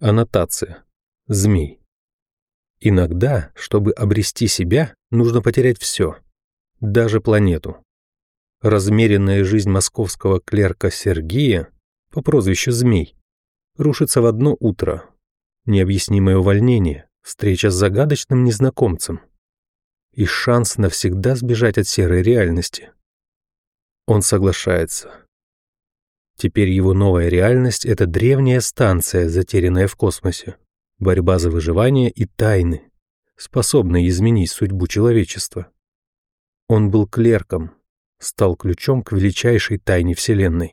Аннотация. Змей. Иногда, чтобы обрести себя, нужно потерять все, даже планету. Размеренная жизнь московского клерка Сергея по прозвищу Змей рушится в одно утро. Необъяснимое увольнение, встреча с загадочным незнакомцем и шанс навсегда сбежать от серой реальности. Он соглашается. Теперь его новая реальность — это древняя станция, затерянная в космосе борьба за выживание и тайны, способные изменить судьбу человечества. Он был клерком, стал ключом к величайшей тайне Вселенной.